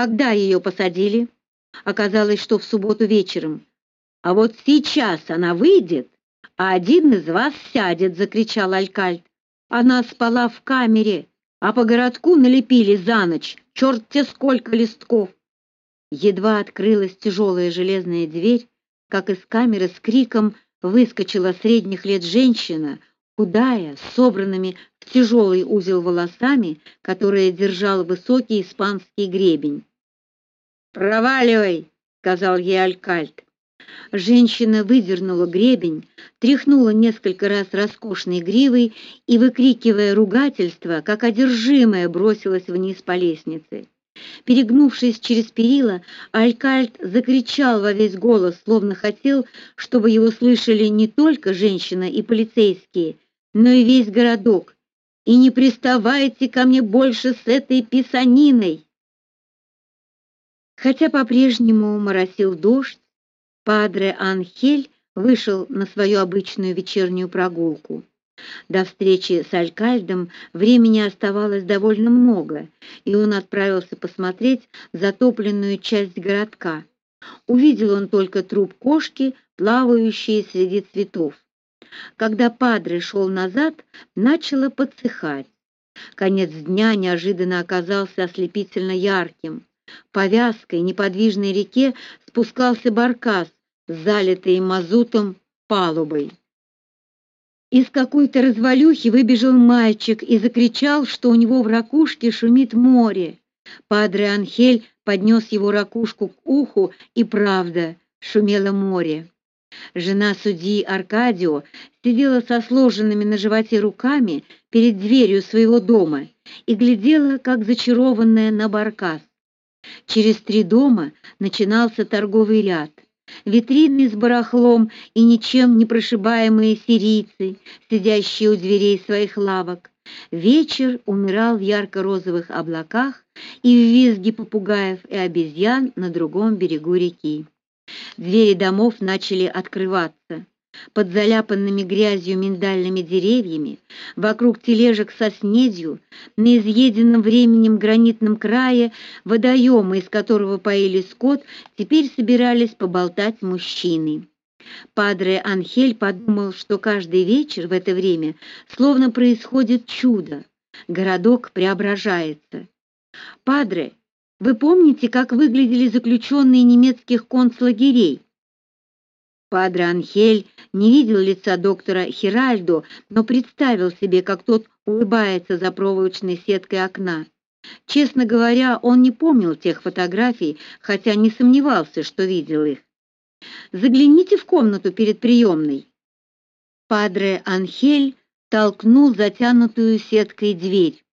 Когда ее посадили? Оказалось, что в субботу вечером. А вот сейчас она выйдет, а один из вас сядет, закричал Алькальд. Она спала в камере, а по городку налепили за ночь. Черт те сколько листков! Едва открылась тяжелая железная дверь, как из камеры с криком выскочила средних лет женщина, худая, с собранными в тяжелый узел волосами, которые держал высокий испанский гребень. «Проваливай!» — сказал ей Алькальд. Женщина выдернула гребень, тряхнула несколько раз роскошной гривой и, выкрикивая ругательство, как одержимая, бросилась вниз по лестнице. Перегнувшись через перила, Алькальд закричал во весь голос, словно хотел, чтобы его слышали не только женщина и полицейские, но и весь городок. «И не приставайте ко мне больше с этой писаниной!» Хотя по-прежнему моросил дождь, Падре Анхель вышел на свою обычную вечернюю прогулку. До встречи с Алькальдом времени оставалось довольно много, и он отправился посмотреть затопленную часть городка. Увидел он только труп кошки, плавающей среди цветов. Когда Падре шел назад, начало подсыхать. Конец дня неожиданно оказался ослепительно ярким. По вязкой, неподвижной реке спускался баркас, залитой мазутом палубой. Из какой-то развалюхи выбежал мальчик и закричал, что у него в ракушке шумит море. Падре Анхель поднес его ракушку к уху, и правда, шумело море. Жена судьи Аркадио сидела со сложенными на животе руками перед дверью своего дома и глядела, как зачарованная на баркас. Через три дома начинался торговый ряд — витрины с барахлом и ничем не прошибаемые сирийцы, сидящие у дверей своих лавок. Вечер умирал в ярко-розовых облаках и в визге попугаев и обезьян на другом берегу реки. Двери домов начали открываться под заляпанными грязью миндальными деревьями, вокруг тележек со снедью, на изъеденном временем гранитном крае водоема, из которого поили скот, теперь собирались поболтать мужчины. Падре Анхель подумал, что каждый вечер в это время словно происходит чудо. Городок преображается. Падре, вы помните, как выглядели заключенные немецких концлагерей? Падре Анхель не видел лица доктора Хиральдо, но представил себе, как тот улыбается за проволочной сеткой окна. Честно говоря, он не помнил тех фотографий, хотя не сомневался, что видел их. Загляните в комнату перед приемной». Падре Анхель толкнул затянутую сеткой дверь.